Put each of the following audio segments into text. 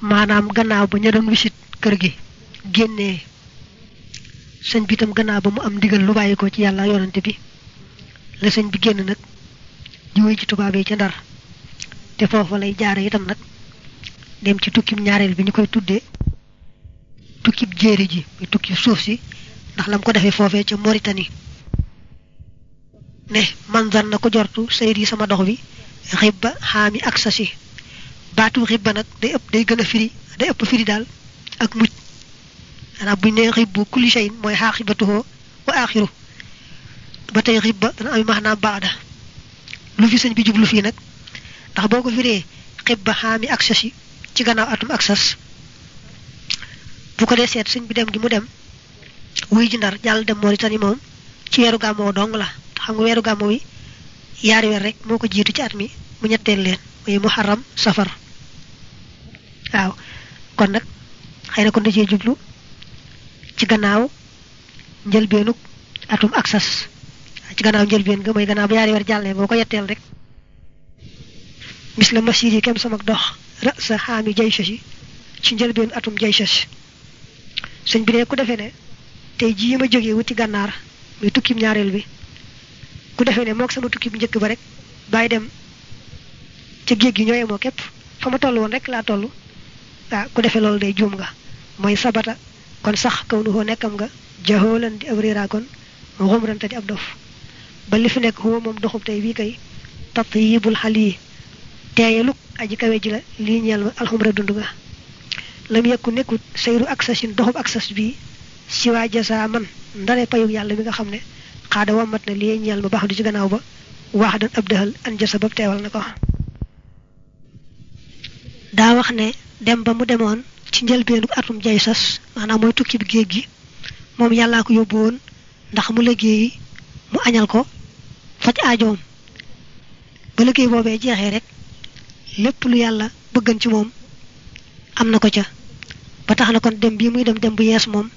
maanaam gannaaw ba ña doon wisit kër gi génnee sëñ bi tam gannaaw ba mu am ndigal lu bàyyi ko ci yàlla yonante bi la sëñ bi génn di wéy ci tubaab yi ca ndar. Te foofa lay jaare itam nag dem ci tukkib ñaareel bi ñu koy tuddee tukkib jéeri ji muy tukkib suuf si ndax lam ko defee foofee ca Mauritanie ne manzar na ko jortu sayid yi sama dox bi xibba xaami ak sa si baatu xibba nag day ëpp day gën a firi day ëpp firi daal ak mucc. Maanaam buñ nee xibbu kulli shayin mooy xaaxibatuhoo wa aaxiru ba tey xibba dana am maanaam baada. Lu fi sëñ bi jublu fii nag ndax boo ko firee xibba xaami ak sasi ci gannaaw atum ak sas. Bu ko seet sëñ bi dem gi mu dem wuy ji ndar jàll dem moom ci weeru gàmmoo dong la. Xam nga weeru gàmmoo wi yaari weer rek moo ko jiitu ci at mi mu ñetteel leen muy muharram safar waaw kon nag xëy na kon da cee jublu ci gannaaw njëlbeenuk atum sas ci gannaaw njëlbeen nga mooy gannaaw ba yaari weer jàllee boo ko yetteel rek mis la masir yi sama dox ra sa xaami jay sasi ci atum jay sas sëñ bi ne ku defee ne tey jii ma wuti gànnaar muy tukkim ñaareel bi ku defee ne moog sama tukki bu njëkk ba rek bàyyi dem ca géej gi moo képp fa ma rek laa toll waaw ku defee loolu day juum nga. Mooy sabata. Kon sax kaw nu xoo nekkam nga. Jaxoolan di ab réeraa kon. Xumrante di ab ba li fi nekk xuwa moom doxub tey bii kay. Tatyibul xal yi teeyaluk aji kawe ji la. Lii ñeel ma alxumra dund nga. Lam yekku nekkut sayru ak sasin doxub ak sas bii. Si waa jasa man ndare payug yàlla mi nga xam ne. Xaada wammat na lii ñeel ma baax du ci gannaaw ba. Wax dan ab dëxal an jasa ba teewal na ko. Daa wax ne dem ba mu demoon ci njëlbeenu atum jay sas maanaam mooy tukki bi géej gi moom yàllaa ko yóbbu ndax mu liggéey mu añal ko faj aajoom. Ba liggéey boobee jeexee rek lépp lu yàlla bëggan ci moom am na ko ca. Ba tax na kon dem bii muy dem dem bu yees moom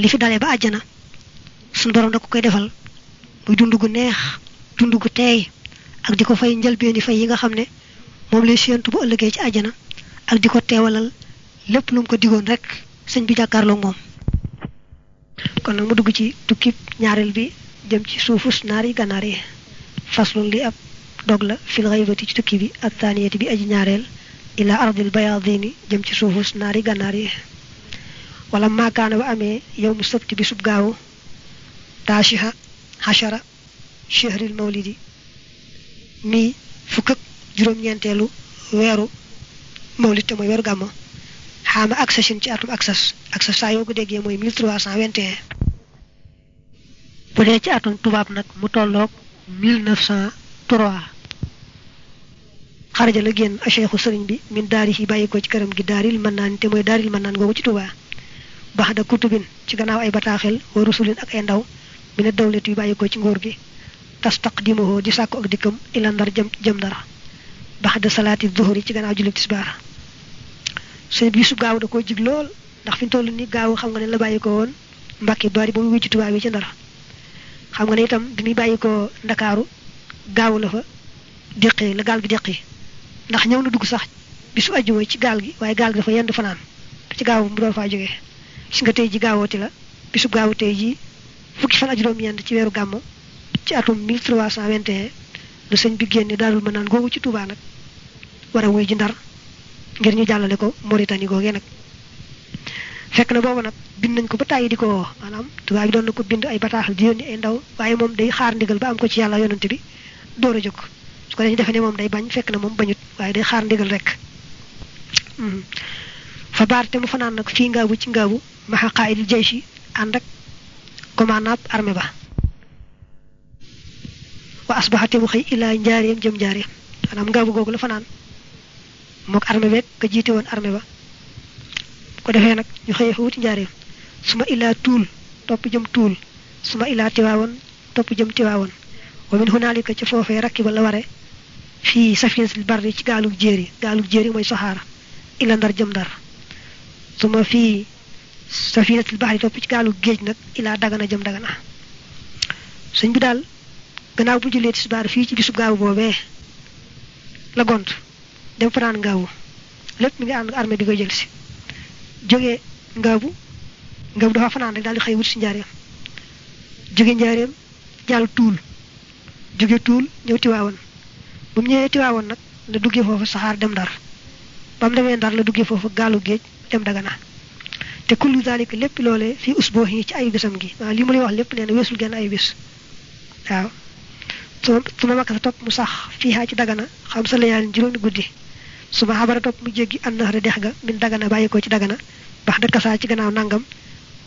li fi dalee ba àjjana suñu borom da ko koy defal muy dund gu neex dund gu teey ak di fay njëlbeeni fay yi nga xam ne moom lay séentu bu ëllëgee ci àjjana ak di ko teewalal lépp lu ko digoon rek sëñ bi jàkkaarloog moom. Kon nag mu dugg ci tukkib ñaareel bi jëm ci faslun li ab dog la fil xaybati ci tukki bi ak taaniyati bi aji ñaareel ila ardil bayadini jëm ci suufus naari gànnaar yi. Wala maakaana ba amee yow mu bi sub gaawu hashara shahril mawlidi. Mi fukk ak juróom-ñeenteelu mawlid te mooy weeru gàmmo xaama aksasin ci atum aksas aksas saa yoo ko mooy 1321 bu dee ci atum tubaab nag mu tolloog 1903 xaraja la a cheikhu sëriñ bi min daari yi bàyyi ko ci këram gi daaril mën te mooy daaril mën naan ci tubaa bax da kutubin ci gannaaw ay bataaxel wa rusulin ak ay ndaw mi ne yu ci ngóor gi. Tas taqdimuhu di sàkku ak dikkam ila ndar jëm jëm ndar bax da salaati zuhuri ci gannaaw julli tisbaar. Sëñ bi su gaaw da koo jig lool ndax fi toll ni gaaw xam nga ne la bàyyi ko woon mbàkki bari ba mu wécc tubaab yi ci ndar. Xam nga ne itam bi muy bàyyi ko gaaw la fa déqee la gaal gi déqee ndax ñëw na dugg sax bisu ajjuma ci gaal gi waaye gaal gi dafa yendu fanaan ci gaaw mu door faa jógee. Gis nga tey ji gaawooti la bisu gaawu tey ji fukki fan ak juróom-ñeent ci weeru gàmmu ci atum 1321 la sëñ bi génne daalul mën naan ci Touba nag war a wuy ji ndar ngir ñu jàllale ko Mauritanie googee nag. Fekk na boobu nag bind nañ ko ba tàyyi di ko woo maanaam tubaab bi doon ko bind ay bataaxal di yónni ay ndaw waaye moom day xaar ndigal ba am ko ci yàlla yonante bi door a su ko dañu defee ne moom day bañ fekk na moom bañut waaye day xaar ndigal rek. Fa baar te mu fanaan nag fii ngaabu ci ngaabu maxa ak commandant armée ba. Wa mu njaareem jëm ngaabu googu la fanaan mook armée beeg ka jiite woon armée ba. Ko defee nag ñu fa wuti njaareem. Suma ilaa tuul topp jëm tuul. Suma ilaa tiwaawoon topp jëm tiwaawoon. Wa min hunaalika ca foofee rakki ba la ware fii safinatul barri ci gaalug jéeri. Gaalug jéeri mooy saxaara. Ila ndar jëm ndar. Suma fii safinatul bahri topp ci gaalug géej nag ilaa dagana jëm dagana. Sëñ bi daal gannaaw bu jullee tisbaar fii ci bisub gaaw boobee la gont dem fanaan ngaawu lépp mi ngi ànd armée bi koy jël si. Jógee ngaabu ngaabu dafa fanaan rek daal di xëy wut si njaareem. Jóge njaareem jàll tuul. Jóge tuul ñëw tiwaawoon bu mu ñëwee tiwaawoon nag la duggee foofu saxaar dem ndar. Ba mu ndar la duggee foofu gaalu géej dem dagana. Te kullu zalika lépp loolee fii usboo yi ci ay bisam gi. Waaw li mu lay wax lépp nee na weesul genn ay bis waaw. Su ma makka sa topp mu sax fii ci dagana xam sa layaalin juróomi guddi su ma xabara topp mu jéggi an naxare dex ga min dagana bàyyi ko ci dagana bax da kasaa ci gannaaw nangam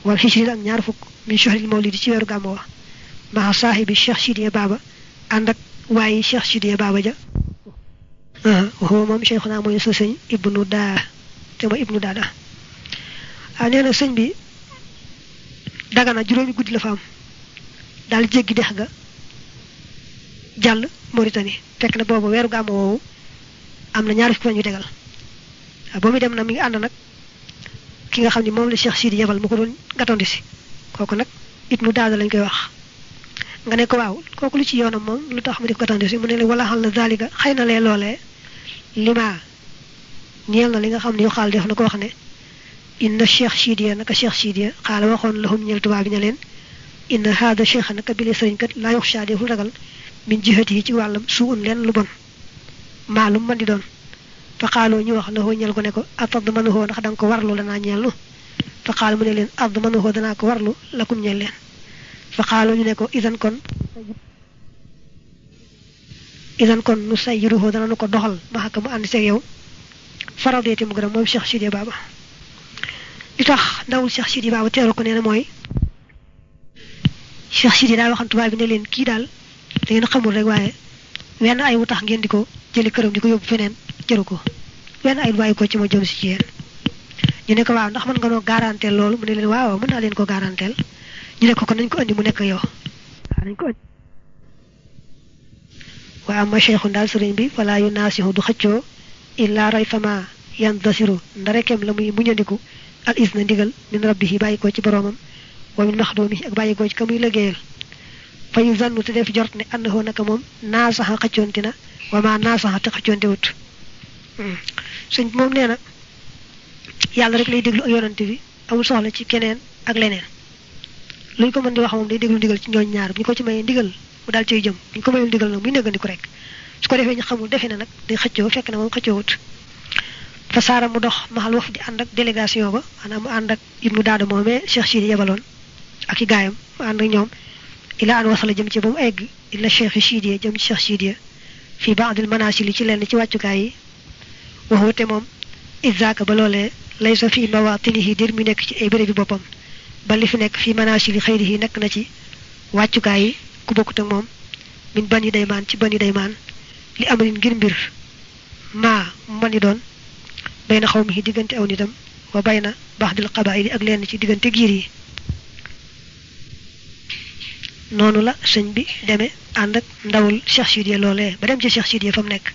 wala xisrin ak ñaar fukk min shohril mawlidi ci weeru gàmmo wa. Saahibi cheikh sidiya baaba ànd ak cheikh sidiya baaba ja. Waxoo moom cheikh naa mooy sa ibnu daa te ma ibnu daada. Ah nee na sëñ bi dagana juróomi guddi la fa am. Daal jéggi dex ga jàll Mauritanie. Fekk na boobu weeru gàmmu woowu am na ñaari fukki fan yu tegal. Ba muy dem nag mi ngi ànd ki nga moom la Cheikh Sidi yebal mu ko doon gàttandi si. Kooku nag ibnu daada lañ koy wax. Nga ne ko waaw kooku lu ci yoonam moom lu tax mu def gàttandi si mu ne la wala la zalika xëy na lima ñeel na li nga xam yu xaal def na ko wax ne inna cheikh sidiya naka cheikh sidiya xaala waxoon lahum ñeel tubaab ne leen inna haada cheikh naka bile sëriñ kat laa yox saa deful ragal min jihati ci suun leen lu bon maalum man di doon fa xaaloo ñu wax lahoo ñeel ko ne ko atad manahoo ndax danga ko warlu danaa ñeellu fa xaal mu ne leen add manahoo danaa ko warlu lakum ñeel leen fa xaaloo ñu ne ko isan kon isan kon nu sayyiruhoo dana nu ko doxal ma xakka mu ànd seeg yow faraw deeti mu gërëm moom cheikh sidiya baaba li tax ndawul Cheikh Sidi Baba teeru ko nee na mooy Cheikh Sidi daa waxan tubaab bi ne leen kii daal da ngeen xamul rek waaye wenn ay wu tax ngeen di ko jëli këram di ko yóbbu feneen jëru ko wenn ay bàyyi ko ci ma jëm si ci yéen ñu ne ko waaw ndax mën nga noo garanteel loolu mu ne leen waaw mën naa leen ko garanteel ñu ne ko kon nañ ko andi mu nekk yow waaw nañ ko. Andi waa ama cheikhun daal sëriñ bi wala yu naasihu du xëccoo illa ray fama yan dasiru ndarekem la muy muñandiku al isna ndigal min rabbihi bàyyi ko ci boroomam wa min maxdoomi ak bàyyi ko ci ka muy liggéeyal fa yu zannu te def jort ne annahu naka moom naasaxa xëccoonti na wa ma naasaxa te xëccoonte wut. Sëñ moom nee na yàlla rek lay déglu ak yonante bi amul soxla ci keneen ak leneen. Luñ ko mën di wax moom day déglu ndigal ci ñooñ ñaar bu ko ci mayee ndigal mu daal ciy jëm. Bu ñu ko mayul ndigal nag muy néggandiku rek. Su ko defee ñu xamul defe na nag day xëccoo fekk na moom xëccoo wut. Fa saara mu dox maxal waf di ànd ak délégation ba maanaam mu ànd ak ibnu daada moomee Cheikh Sidi yebaloon ak i ànd ak ñoom ila an wasala jëm ci ba mu egg ila Cheikh Sidi jëm ci Cheikh Sidi fii baadil manasili ci lenn ci wàccukaay yi waxute moom izaka ba loolee lay sa fii mawatinihi dir mi nekk ci ay béréb bi boppam ba li fi nekk fii manasili xëyrihi nekk na ci wàccukaay yi ku bokkut ak moom min bani daymaan ci bani daymaan li amarin ngir mbir maa mani doon bay na xaw mi diggante aw nitam wa bay na baxdil qabaayili ak lenn ci diggante giir yi noonu la sëñ bi demee ànd ak ndawul Cheikh Sidiya loolee ba dem ci Cheikh Sidiya fa mu nekk.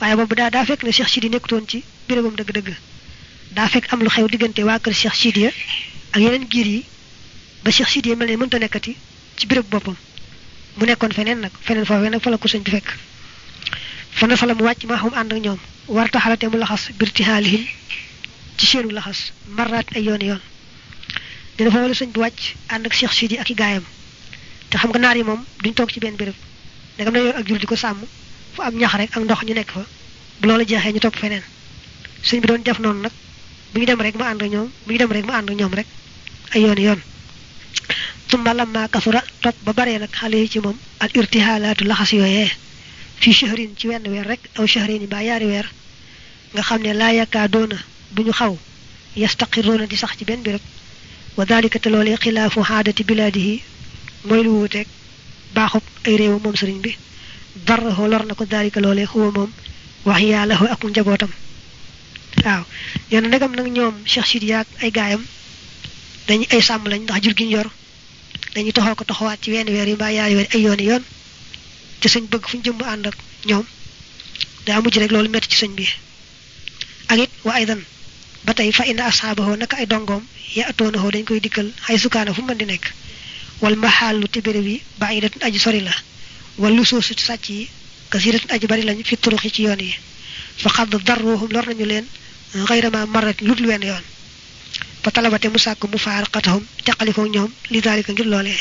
waaye boobu daa daa fekk ne Cheikh Sidiya nekkutoon ci bérébam dëgg-dëgg. daa fekk am lu xew diggante waa kër Cheikh Sidiya ak yeneen giir yi ba Cheikh Sidiya mel ne mënta nekkati ci béréb boppam. mu nekkoon feneen nag feneen foofee nag fa la ko sëñ bi fekk. fa na fa la mu wàcc maa xam ànd ak ñoom. war taxalate mu laxas birti xaalihim ci seenu laxas maraat ay yoon yoon. dina fa wala sëñ bi wàcc ànd ak Cheikh Sidi ak gaayam te xam nga naar yi moom duñ toog ci benn béréb na yor ak jur di ko sàmm fu am ñax rek ak ndox ñu nekk fa. Bu loolu jeexee ñu topp feneen. Sëñ bi doon def noonu nag bu ñu dem rek ma ànd ñoom bu ñu dem rek ma ànd ñoom rek ay yoon yoon. Tumma lamma kasura topp ba baree nag xale ci moom al irtihaalaatu laxas yooyee. Fii shahrin ci wenn weer rek aw shahrin mbaa yaari weer nga xam ne laa yakkaa doona bu ñu xaw yastaqiroona di sax ci benn béréb wa dalika te loolee xilaafu xaadati mooy lu wuuteeg baaxub ay réewu moom sëriñ bi. Darrahu lor na ko dalika loolee xuwa moom wax yàlla ak njabootam. Waaw. Nee na ndegam nag ñoom Cheikh Sidi yaag ay gaayam dañuy ay sàmm lañ ndax jur gi yor. Dañuy toxoo ko toxawaat ci wenn weer yi mbaa yaari weer ay yooni yoon. Te sëñ bëgg fu ñu jëm ànd ak ñoom daa mujj rek loolu metti ci sëñ bi. Ak it wa aydan ba tey fa inna asxaabahoo naka ay dongoom ya atoonahoo dañ koy dikkal xay sukaana fu mën di nekk wal maxaalu te béréb yi ba ay datun aji sori la wal lu soosu sàcc yi kasiratun aji bari lañ fi turux yi ci yoon yi fa xadd darruhum lor nañu leen xayrama marat lut lu wenn yoon. Fa talabate mu sàkk mu faaraqatahum teqalikoo ñoom li daalika ngir loolee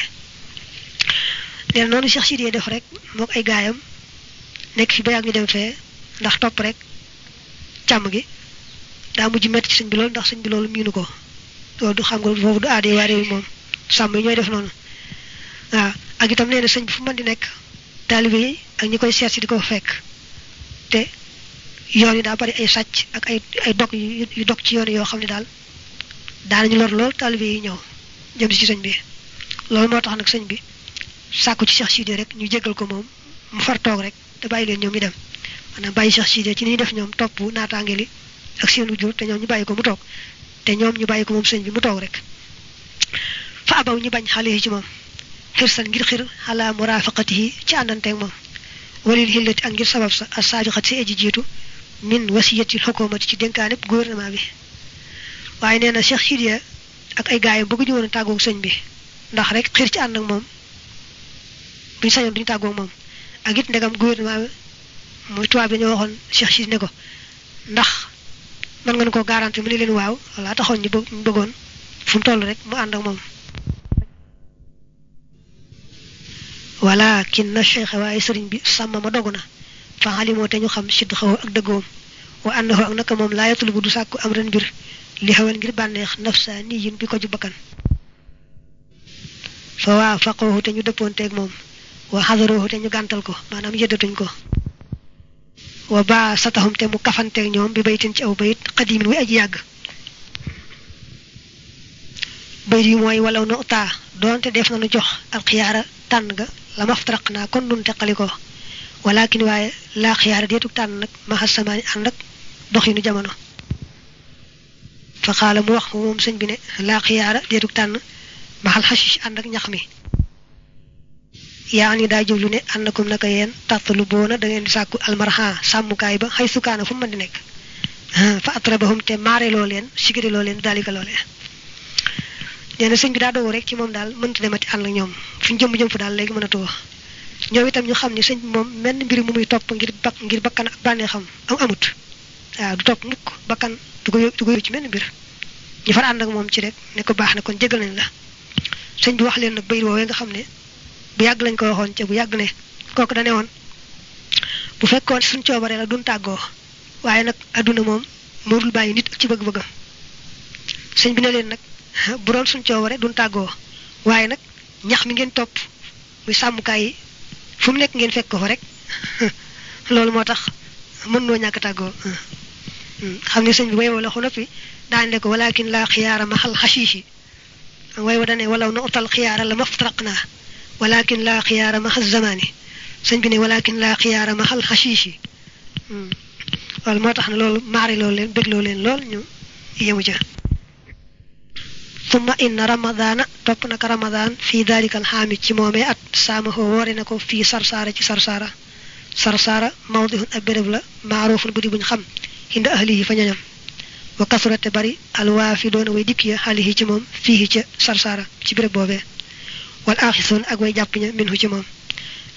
leen noonu Cheikh Sidiye def rek mook ay gaayam nekk fi ba yàgg ñu dem fee ndax topp rek càmm gi daa mujj metti ci bi loolu ndax sëñ bi loolu miinu ko. Loolu du xam nga foofu du aade waa réew moom. Sàmm def noonu waaw ak itam nee na sëñ bi fu mën di nekk taalibe yi ak ñi koy seet di ko fekk. Te yoon yi daa bari ay sàcc ak ay ay dog yu dog ci yoon yoo xam ne daal daanañu lor lool taalibe yi ñëw jëm ci sëñ bi. Loolu moo tax nag sëñ bi sàkku ci Cheikh Sidiye rek ñu jéggal ko moom mu far toog rek te bàyyi leen ñoom ñu dem. Maanaam bàyyi Cheikh Sidiye ci ni ñuy def ñoom topp naataange li ak seen wujur te ñoom ñu bàyyi ko mu toog te ñoom ñu bàyyi ko moom sëñ bi mu toog rek. Fa abaw ñu bañ xale ci moom xirsan ngir xir xalaa murafaqatihi ci àndanteeg moom. Walil xillati ak ngir sabab sa as saabiqat si aji jiitu min wasiyatil xukumati ci dénkaaneb gouvernement bi. Waaye nee na Cheikh Sidiye ak ay gaayam bëgguñu woon a tàggoog sëñ bi ndax rek xir ci ànd ak moom buñu sañoon duñu tàggoog moom. Ak it ndegam gouvernement bi muy tubaab bi dañoo waxoon Cheikh Sidiye ne ko ndax mën nga ko garanti? Mu ne leen waaw wala taxoon ñu bëggoon fu mu toll rek mu ànd ak moom moom laa yatulubu du sàkku am ren mbir li xawen ngir bànneex nafsa nii yin bi ko ju bakkan fa waa faqoohu te ñu dëppoonteeg moom wa xadaroohu te ñu gàntal ko maanaam yëddatuñ ko wa baa satahum te mu kafanteeg ñoom bi baytin ci aw bayit xadimin wi aji yàgg bayit yi mooy walaw na utaa doonte def na nu jox alxiyaara tànn ga لما افترقنا كن ننتقلكو ولكن واي لا خيار ديتو تان نك ما حسما عندك دخينو جامانو فقال مو وخوم سن بي لا خيار ديتو تان ما الحشيش عندك نخمي. يعني دا جولو ني أنكم نك يين تطلبونا دا نين ساكو المرحا سامو كايبا حيث كان فم دي نيك فأطربهم تي لولين سيغري لولين داليكا لولين. Leen nee na sëñ bi daa dogu rek ci moom daal mënta demati ànd ak ñoom. Fu jëm jëm fa daal léegi mënatu wax. Ñoom itam ñu xam ne sëñ bi moom menn mbir mu muy topp ngir bak ngir bakkan ak bànnee xam am amut. Waaw du topp mukk bakkan du ko du ko ci menn mbir. Ñu far ànd ak moom ci rek ne ko baax na kon jégal nañ la. Sëñ bi wax leen nag bayit woowee nga xam ne bu yàgg lañ ko waxoon ca bu yàgg ne kooku dane woon bu fekkoon suñ coobare la duñ tàggoo waaye nag adduna moom moo dul bàyyi nit ci bëgg-bëggam. Sëñ bi ne leen nag bu doon suñ coobare duñ tàggoo waaye nag ñax mi ngeen topp muy sàmmukaay yi fu mu nekk ngeen fekk ko rek loolu moo tax mën noo ñàkk tàggoo xam ne sëñ bi way wala xunoppi daan ne ko walakin laa xiyaara maxal xashiishi way wa dane walaw na utal xiyaara la maftaraq naa walakin laa xiyaara maxal zamaani sëñ bi ne walakin laa xiyaara maxal xashiishi loolu moo tax ne loolu maari loolu leen bégloo leen lool ñu yemu ca summa inna ramadaana topp naka ramadaan fii dalika alxaami ci moomee at saamahoo woore na ko fii sarsaara ci sarsaara sarsaara mawdihun ab béréb la maaruufun bu di buñ xam hinda ahlihi fa ñoñam. Wa kasurate bari alwaafi doona way dikk ya xalihi ci moom fii ca sarsaara ci béréb boobee. Wal aaxisoon ak way jàpp ña minhu ci moom.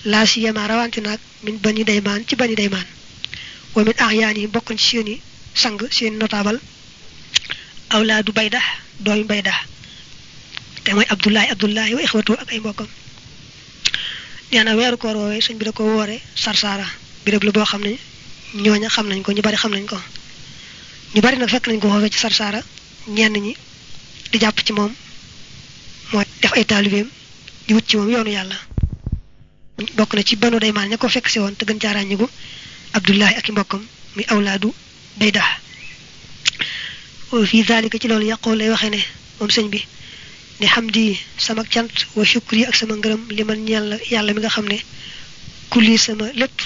Laa siyama rawante naag min bani daymaan ci bani daymaan wa min ahyaan yi bokk ci seeni sang seeni notable awlaadu baydax doomi baydax te mooy abdullahi abdullahi wa ixwatu ak ay mbokkam nee na weeru koor woowee suñ bi da ko woore sarsaara béréb la boo xam ne ñooña xam nañ ko ñu bari xam nañ ko ñu bari nag fekk nañ ko foofee ci sarsaara ñenn ñi di jàpp ci moom moo def ay taalibeem di wut ci moom yoonu yàlla bokk na ci banu daymaan ña ko fekk si te gën abdullahi ak i mbokkam muy awlaadu fii zalika ci loolu yàqoo lay waxee ne moom sëñ bi ne xam di sama cant wa shukri ak sama ngërëm li man ñeel yàlla mi nga xam kulli sama lépp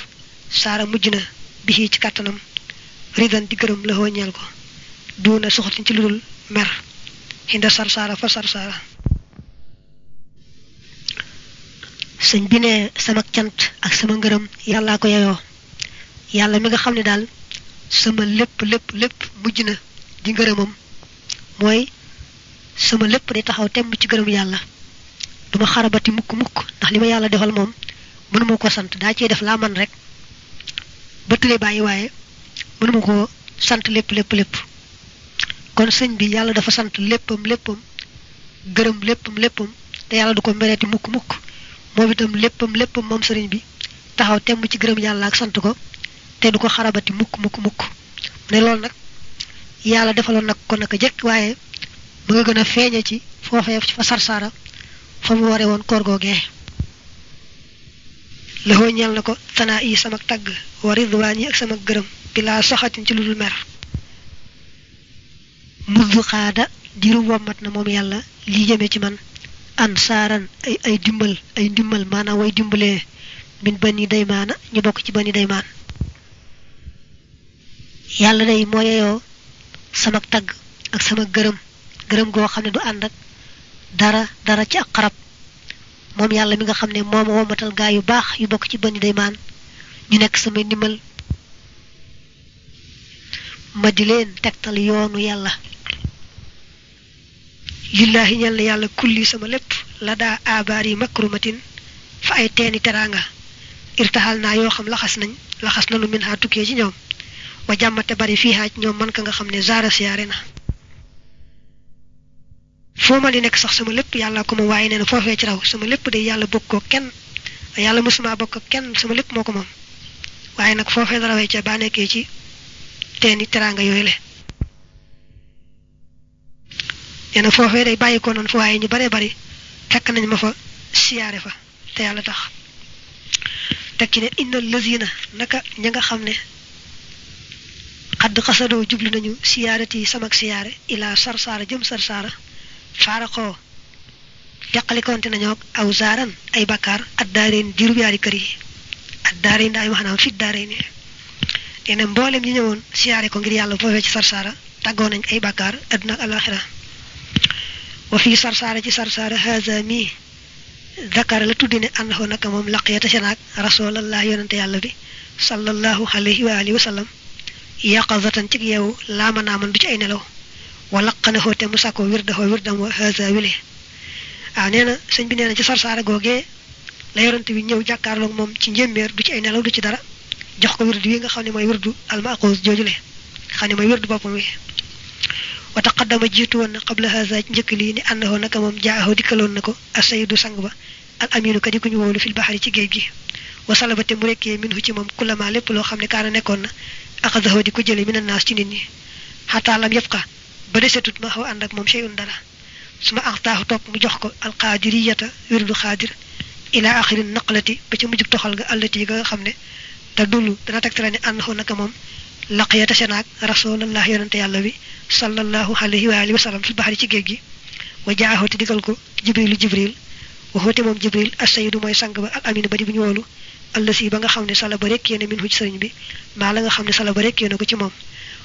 saara mujj na bi ci kàttanam ridan di gërëm la ñeel ko duuna soxatin ci lu dul mer xinda sarsaara fa sarsaara sëñ bi ne sama cant ak sama ngërëm yàllaa ko yeyoo yàlla mi nga xam ne daal sama lépp lépp lépp mujj di ngërëmam mooy sama lépp day taxaw temm ci gërëm yàlla. duma xarabati mukk mukk ndax li ma yàlla defal moom mënuma ko sant daa cee def laa man rek. Ba tële bàyyi waaye mënuma ko sant lépp lépp lépp. Kon sëñ bi yàlla dafa sant léppam léppam gërëm léppam léppam te yàlla du ko mereeti mukk mukk. Moom itam léppam léppam moom sëriñ bi taxaw temm ci gërëm yàlla ak sant ko te du ko xarabati mukk mukk mukk. Ne loolu nag yàlla defaloon nag ko naka jëkk waaye mu nga gën a feeñe ci fa sarsaara fa mu ware woon koor googee. Laxoo ñeel na ko yi sama tagg wa ridwaan yi ak sama gërëm bilaa soxatin ci lu dul mer. Mudd xaada diru wommat na moom yàlla lii jëme ci man. Ay ay dimbal ay ndimbal maanaam way dimbalee min bani daymaana ñu bokk ci bani daymaan. Yàlla day moo yeyoo sama tagg ak sama gërëm gërëm goo xam ne du ànd ak dara dara ci ak xarab moom yàlla mi nga xam ne moom womatal gaa yu baax yu bokk ci bani daymaan ñu nekk samay ndimbal ma di leen tegtal yoonu yàlla lillahi ñal na yàlla kulli sama lépp la daa abaar yi makrumatin fa ay teeni teraanga irtaxal naa yoo xam laxas nañ laxas nanu min xaa tukkee ci ñoom wa jàmmate bari fii xaaj ñoom man ka nga xam ne zaara siyaare na foo ma di nekk sax sama lépp yàlla ko moom waaye nee na foofee ci raw sama lépp de yàlla bokk ko kenn yàlla mësuma bokk kenn sama lépp moo ko moom waaye nag foofee la rawee ca baa nekkee ci teeni teraanga yooyu le nee na foofee day bàyyi ko noonu fa waaye ñu baree bari fekk nañ ma fa siyaare fa te yàlla tax teg ci ne inna lazina naka ña nga xam ne قد قصدوا جبل نيو سيارتي سمك سيارة إلى سرسارة جم سرسارة فارقو يقلي كونت أو زارن أي بكار الدارين ديرو بياري كري. الدارين داي مهنا في الدارين إن يعني مبولم ينيون سيارة كونجري الله فوفي سرسارة تغون أي بكار أدنى الأخرة. وفي سرسارة جي سرسارة هذا مي. ذكر لتدين أنه نكمم لقيت شناك رسول الله ينتي الله صلى الله عليه وآله وسلم. Yaqazatan ci yeewu laama naaman du ci ay nelaw wa laqanahoo te mu sàkkoo wirdahoo wirdam wa haza wile waaw nee na sëñ bi nee na ci sarsaara googee la yonante bi ñëw jàkkaarloog moom ci njéeméer du ci ay nelaw du ci dara jox ko wirdu wi nga xam ne mooy wirdu almaqus joojule xam ne mooy wirdu boppam wi wa taqaddama jiitu woon na qabla haza njëkk lii ni ànnahu naka moom jaaho dikkaloon na ko asayidu sang ba al aminu ka di ku ñu wóolu fil baxari ci géej gi wa salabate mu rekkee minhu ci moom kulama lépp loo xam ne kaana nekkoon na axadahu di ko jële min annaas ci nit ñi xataa lam yëpp ka ba desetut ma xaw ànd ak moom shay'un dara su ma axtaaxu topp mu jox ko alqaadiriyata wirdu xaadir ila axiri naqlati ba ci mujjug toxal ga allati ga nga xam ne te dullu dana tegtale ne ànnahu naka moom laqiyata senaak rasulallah yonante yàlla bi sallallahu alayhi wa alihi wa sallam fil baxari ci géej gi wa jaaxoo te digal ko jibrilu jibril waxoote moom jibril asayidu mooy sang ba al aminu ba di bu ñu woolu allasi ba nga xam ne sala ba rek yéene min ci sëriñ bi maa la nga xam ne sala ba rek yéene ko ci moom.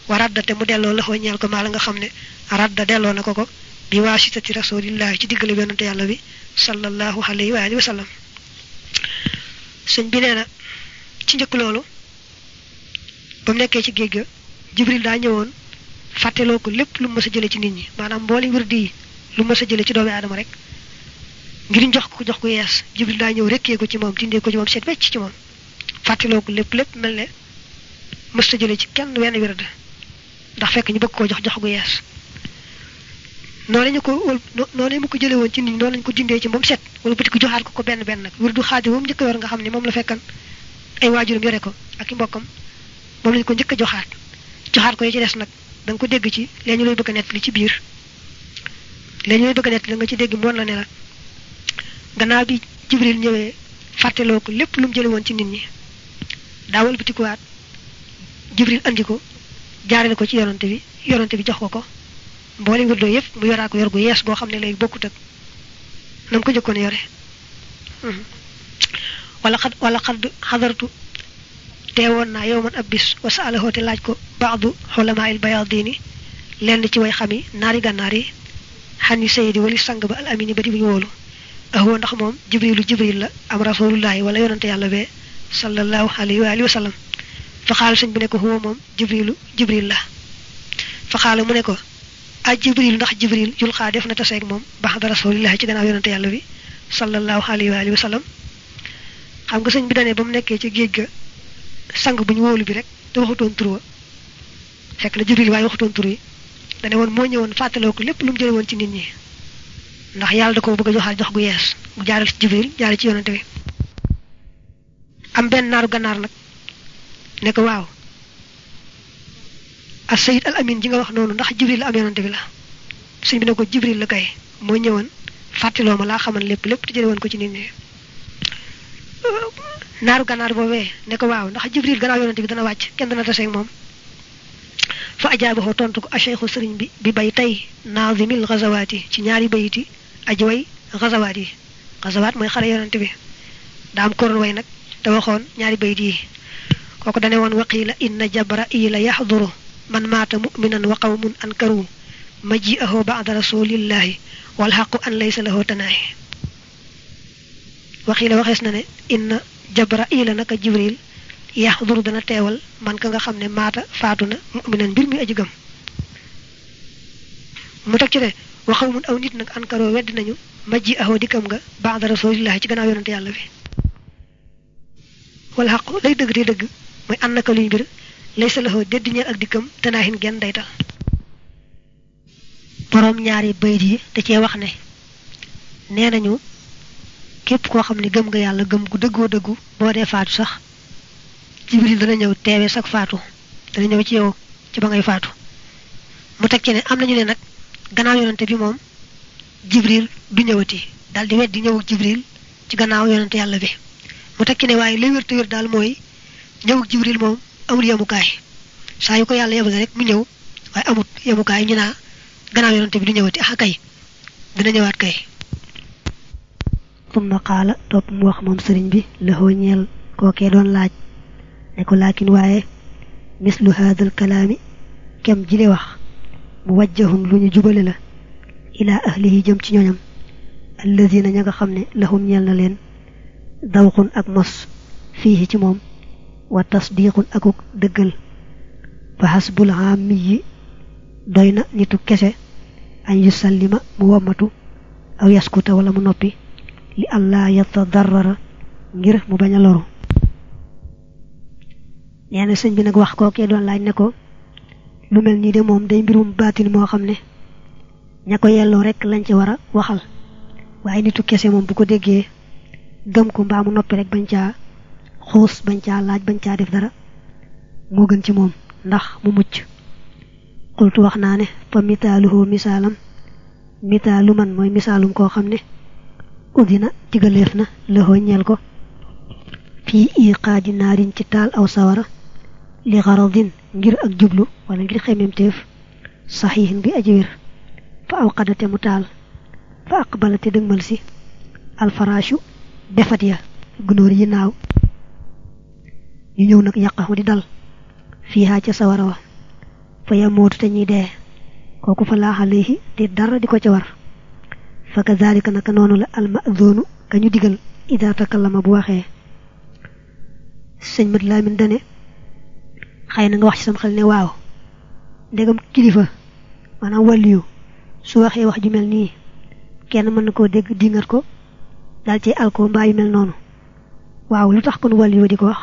Wa te mu delloo la xoo ñeel ko maa la nga xam ne radda delloo na ko ko bi waasitati rasulillahi ci diggale yonante yàlla bi sallallahu alayhi wa alihi wa sallam. Sëñ bi na ci njëkk loolu ba mu ci géej jibril daa ñëwoon fàtteloo ko lépp lu mu mës a jële ci nit ñi maanaam mbooli wird yi lu mu mës a jële ci doomi aadama rek ngir jox ko jox ko yees. Jibril daa ñëw rekkee ko ci moom dindee ko ci moom seet wecc ci moom. Fàtteloo ko lépp lépp mel ne mës a jële ci kenn wenn wird ndax fekk ñu bëgg koo jox jox gu yees. Noonu ñu ko noonu mu ko jële woon ci nit noonu lañu ko dindee ci moom set. Wala bëti ko joxaat ko ko benn benn nag. Wirdu xaadir moom njëkk yor nga xam ne moom la fekkan. Ay waajuram yore ko ak i mbokkam. Moom lañu ko njëkk joxaat. Joxaat ko ci des nag. Da nga ko dégg ci lee lay bëgg a nettali ci biir. Lee lay bëgg nettali nga ci dégg moon la ne la gannaaw bi jibril ñëwee fàtteloo ko lépp lu mu jële woon ci nit ñi daawal jibril andi ko jaarale ko ci yonante bi yonante bi jox ko ko mboole wërdoo yëpp mu yoraa ko yor gu yees goo xam ne léegi bokkut ak na mu ko jëkkoon yore. Wala xad wala xad xadartu teewoon naa yow man ab bis wa saalahoo te laaj ko baadu xulamaa il bayaadini lenn ci way xami naari gànnaar yi xani sayidi wali sang ba al amini di bu ñu wóolu ahoo ndax moom jibrilu jibril la am rasulullahi wala yonante yàlla bee sallallahu alayhi wa alihi wa sallam. Fa xaala sëñ bi ne ko huwa moom jibrilu jibril la. Fa xaala mu ne ko ah jibril ndax jibril jul xaa def na taseeg moom baxda rasulillahi ci gannaaw yonante yàlla bi sallallahu alayhi wa alihi wa sallam. Xam nga sëñ bi dane ba mu nekkee ci géej ga sang bu ñu wóolu bi rek te waxutoon tur wa. Fekk na jibril waaye waxutoon tur yi dane woon moo ñëwoon fàttaloo ko lépp lu mu jële woon ci nit ñi ndax yàlla da ko bëgg a joxaat jox gu yees mu jaaral ci jibril jaare ci yonante bi. Am benn naaru gànnaar nag ne ko waaw as sayid al amin ji nga wax noonu ndax jibril la am yonante bi la? Bi ne ko jibril la kay moo ñëwoon fàttaloo ma laa xaman lépp lépp te jële ko ci nit ñi. Ne ko waaw ndax jibril gannaaw yonante bi dana wàcc kenn dana taseeg moom fa ajaabahu tontu ko acheikhu sëriñ bi bi bay tey naazimil gazawaati ci ñaari bayiti aji way gazawaat yi gazawaat mooy xare yonante bi daa am koroon way nag te waxoon ñaari bayit yi kooku dane woon waqiila inna jabraila yaxduru man maata muminan wa qawmun ankaru maji'ahu ba'da rasulillahi wal xaqu an laysa lahu tanaahi waxiila waxees na ne inna jabraila naka jibril yaxduru dana teewal man ka nga xam ne maata faatu na muminan mbir mi aji gëm mu teg ci ne waxaw mun aw nit nag ankaroo weddi nañu majji ahoo dikkam nga ba'da rasulillahi ci gannaaw yonante yàlla bi wala xaqu lay dëgg te dëgg mooy an naka luy mbir lay sa laxoo déddi ñeel ak dikkam te naahin genn daytal boroom ñaari bayit yi da cee wax ne nee nañu képp koo xam ne gëm nga yàlla gëm gu dëggoo dëggu boo dee faatu sax jibril dana ñëw teewe sax faatu. Dana ñëw ci yow ci ba ngay faatu. Mu teg ci ne am nañu ne nag gannaaw yonante bi moom jibril du ñëwati. Daal di weddi ñëwu jibril ci gannaaw yonante yàlla bi. Mu teg ci ne waaye li wér te wér daal mooy jibril moom amul yemukaay. Saa yu ko yàlla yebale rek mu ñëw waaye amut yemukaay ñu naa gannaaw yonante bi du ñëwati. Ah kay dina ñëwaat kay. Moom sëriñ bi laxoo ñeel kookee doon laaj ne ko laakin waaye mislu haadal kalaami kem jile wax mu wajjahun lu ñu jubale la ilaa ahlihi jëm ci ñoñam allazina ña nga xam ne lahum ñeel na leen dawxun ak mos fiihi ci moom wa tasdiqun akuk dëggal fa xasbul aami yi doy na nitu kese añ yu sallima mu wommatu aw yaskuta wala mu noppi li allah yatadarrara ngir mu bañ a loru nee na sëñ bi nag wax kookee doon laaj ne ko lu mel nii de moom day mbirum baatin moo xam ne ña ko yelloo rek lañ ci war a waxal. Waaye nitu kese moom bu ko déggee gëm ko mbaa mu noppi rek bañ caa xuus bañ caa laaj bañ caa def dara moo gën ci moom ndax mu mucc. Xultu wax naa fa misaaluhu misaalam. Misaalu man mooy misaalum koo xam udina digaleef na lëxoo ñeel ko. Fii iqaadi naarin ci taal aw sawara li xaradin ngir ak jublu wala ngir xememteef saxiixin bi aji wér fa awqadate mu taal fa aqbalate dëgmal si alfaraasu defat ya gunóor yi naaw ñu ñëw nag yàqaxu di dal fiihaa ca sawara wa fa te ñuy dee kooku fa te dara di ko ca war fa kazalika naka noonu la almazoonu ka ñu digal ida takallama bu waxee sëñ mat dane xëy na nga wax ci sam xel ne waaw ndegam kilifa maanaam wàlliyu su waxee wax ju mel nii kenn dégg dingat ko daal ci alko mbaa yu mel noonu. Waaw lu tax kon wàlliyu di ko wax?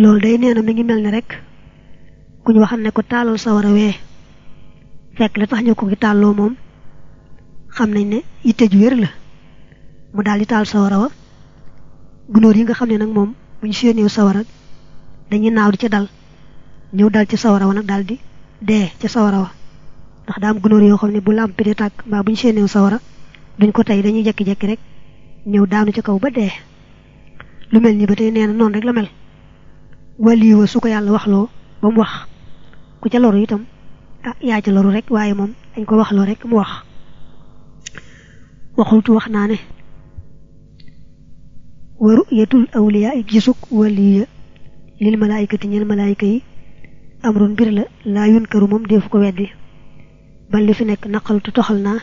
Loolu day nee na mi ngi mel ne rek ku ñu waxal ne ko taalal sawara wee fekk la tax ñu ko ki tàlloo moom xam nañ ne yitte ju la. Mu daal di taal sawara wa gunóor yi nga xam ne nag moom bu ñu séenee sawara dañuy naaw di ca dal. Ñëw dal ci sawara wa nag daal di dee ca sawara wa. Ndax daa am gunóor yoo xam ne bu làmp di tàkk mbaa bu ñu séenee sawara duñ ko tey dañuy jekki-jekki rek ñëw daanu ca kaw ba dee. Lu mel ni ba tey nee na noonu rek la mel. Wàlli wa su ko yàlla waxloo ba mu wax. Ku ca loru itam ah yaa ca loru rek waaye moom dañ ko waxloo rek mu wax. Waxultu wax naa ne wa i gisuk waliya lil malaayikati ñel malaayika yi amrun mbir la laa yunkaru moom deefu ko weddi bal li fi nekk naqaltu toxal naa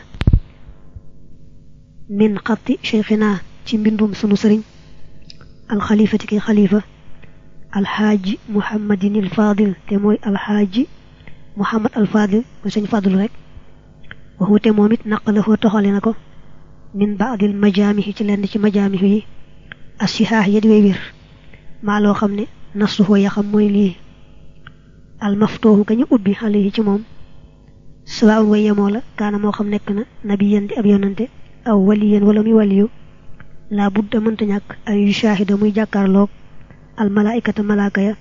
min xatti cheikhina ci mbindum sunu sëriñ alxalifati ki xalifa alxaaji muhammadin il fadil te mooy alxaaji muhammad al fadil mooy sëñ fadlu rek waxu te moom it naqalahoo toxale na ko min baadil majaamihi ci lenn ci majaamihi yi asihaax ya di way wér nasuhoo ya xam mooy lii. Al maftuhu kañu ubbi xale ci moom. Sawaun way yemoo la kaana moo xam nekk na nabiyan di ab yonante aw waliyan wala muy waliyu. Laa budda mënta ñàkk ay yu shahida muy jàkkaarloog al malaikata malaaka ya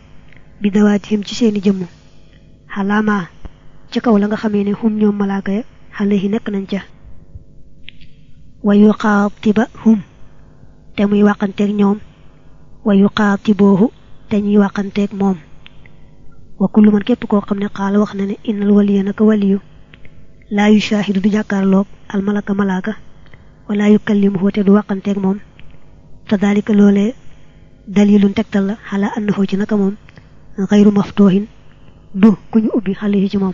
bi dawaatihim ci seeni jëmm. Xalaamaa ci kaw la nga xamee ne hum ñoom malaaka ya xale yi nekk nañ ca. Wa yuqaatiba hum te muy wàqanteeg ñoom. Wa yuqaatiboohu te ñuy wàqanteeg moom wa kullu man képp koo xam ne xaala wax na ne innal waliya naka waliyu laa yushaahidu du jàkkaarloog al malaka malaaka wala yukallimuhu te du wàqanteeg moom te daalika loolee dalilun tegtal la xalaa annahu ci naka moom xayru maftuhin du ku ñu ubbi xale yi ci moom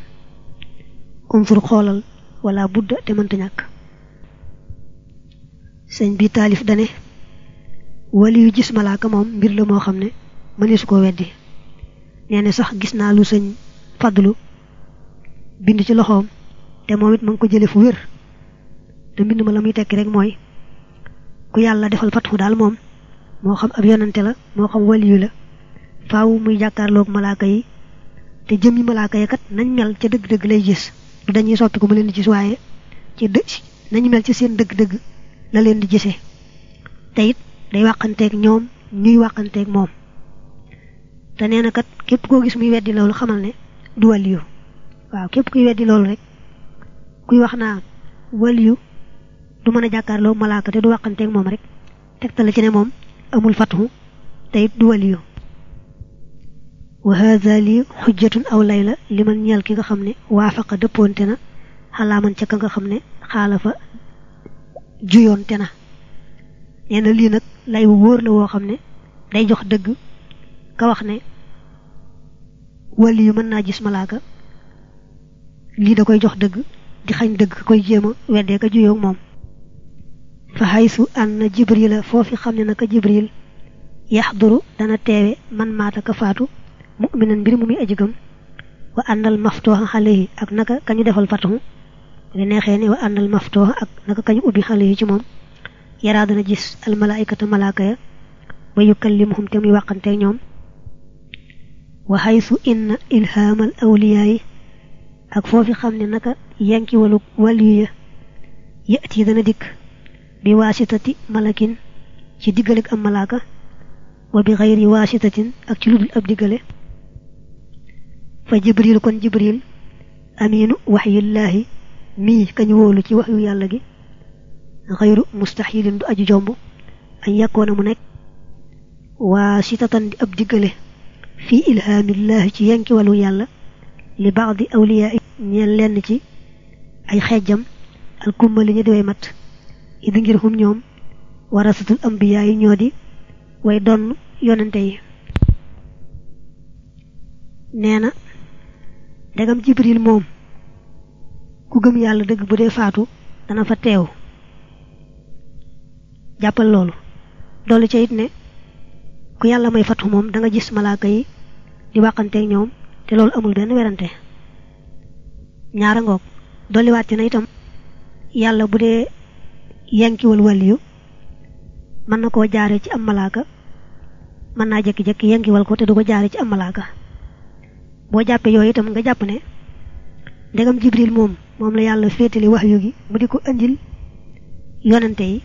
unsur xoolal wala budda te mënta ñàkk sëñ bi taalif dane wali yu gis malaaka moom mbir la moo xam ne mëneesu ko weddi. Nee na sax gis naa lu sëñ fadlu bind ci loxoom te moom it ma ngi ko jële fu wér. Te mbind ma la muy tekki rek mooy ku yàlla defal fatxu daal moom moo xam ab yonante la moo xam waliyu la faaw muy jàkkaarloog malaaka yi te jëmmi malaaka yi kat nañ mel ca dëgg-dëgg lay gis. Du dañuy soppi ko mu leen di gis ci nañ mel ci seen dëgg-dëgg la leen di gisee. Te it day wàqanteeg ñoom ñuy wàqanteeg moom te nee na kat képp koo gis muy weddi loolu xamal ne du waliyu waaw képp kuy weddi loolu rek kuy wax naa waliyu du mën a jàkkaarloo malaaka te du wàqanteeg moom rek tegtal ci ne moom amul fathu te it du waliyu wa hadha li xujjatun aw lay la li man ñeel ki nga xam ne waafaqa dëppoonte na xalaaman ca ka nga xam ne xaala fa juyoonte na nee na lii nag lay wóor la woo xam ne day jox dëgg ka wax ne wali yu mën naa gis malaaka. Lii da koy jox dëgg di xañ dëgg koy jéem a weddee ka juyoog moom. Fa xaysu ànn jibrila foofi xam ne naka jibril yaxduru dana teewe man maata ka faatu muminan mbir mu muy aji gëm. Wa àndal maftooxa xale yi ak naka kañu defal fatuhu li neexee ne wa àndal maftooxa ak naka kañu ubbi xale yi ci moom. Yaraa dana gis almalaikata malaaka ya wa yukallimuhum te muy wàqanteeg ñoom وحيث إن إلهام الأولياء أكفو في خامن نكا يانكي ولوك وليا يأتي ذنديك بواسطة ملك شدقلك أم ملاكا وبغير واسطة أكتلوب الأبدقل فجبريل كن جبريل أمين وحي الله مي كان يولوك وحي يالك غير مستحيل دو أجي جومبو أن يكون منك واسطة أبدقله في إلهام الله جيانك ولو يالا لبعض أولياء نيان لانجي أي خيجم الكومة لنيدوي مات إذن جرهم نيوم ورسة الأنبياء نيودي ويدون يوننتي نانا دغم جبريل موم كوغم يالا دغ بودي فاتو دانا فا تيو جابال لولو دولي تشيت ku yàlla may fatu moom da nga gis malaaka yi di wàqanteeg ñoom te loolu amul benn werante. Ñaara ngoog dolliwaat ci na itam yàlla bu dee yankiwal waliyu mën na koo jaare ci am malaaka mën naa jekki-jekki yankiwal ko te du ko jaare ci am malaaka. Boo jàppee yooyu itam nga jàpp ne jibril moom moom la yàlla féetali wax yu gi mu di ko andil yonante yi